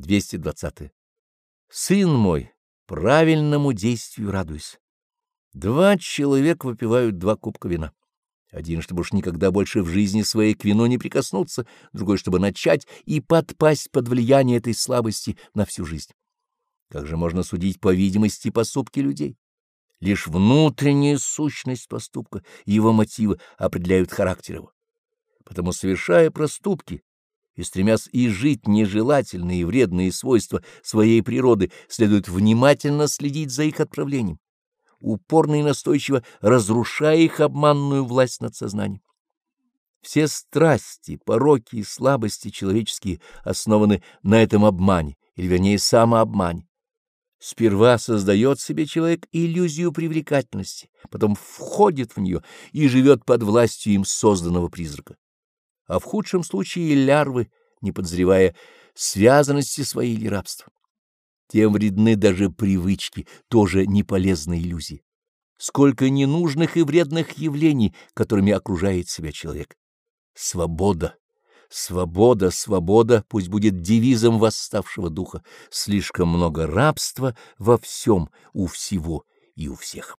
220. Сын мой, правильному действию радуйся. Два человека выпивают два кубка вина. Один, чтобы уж никогда больше в жизни своей к вину не прикоснуться, другой, чтобы начать и подпасть под влияние этой слабости на всю жизнь. Как же можно судить по видимости поступки людей? Лишь внутренняя сущность поступка и его мотивы определяют характер его. Потому, совершая проступки и стремясь изжить нежелательные и вредные свойства своей природы, следует внимательно следить за их отправлением упорно и настойчиво разрушая их обманную власть над сознанием. Все страсти, пороки и слабости человеческие основаны на этом обмане, или вернее самообмане. Сперва создает себе человек иллюзию привлекательности, потом входит в нее и живет под властью им созданного призрака. А в худшем случае лярвы, не подозревая связанности своей или рабства тем вредны даже привычки, тоже неполезные иллюзии. Сколько ненужных и вредных явлений, которыми окружает себя человек. Свобода, свобода, свобода, пусть будет девизом восставшего духа. Слишком много рабства во всем, у всего и у всех.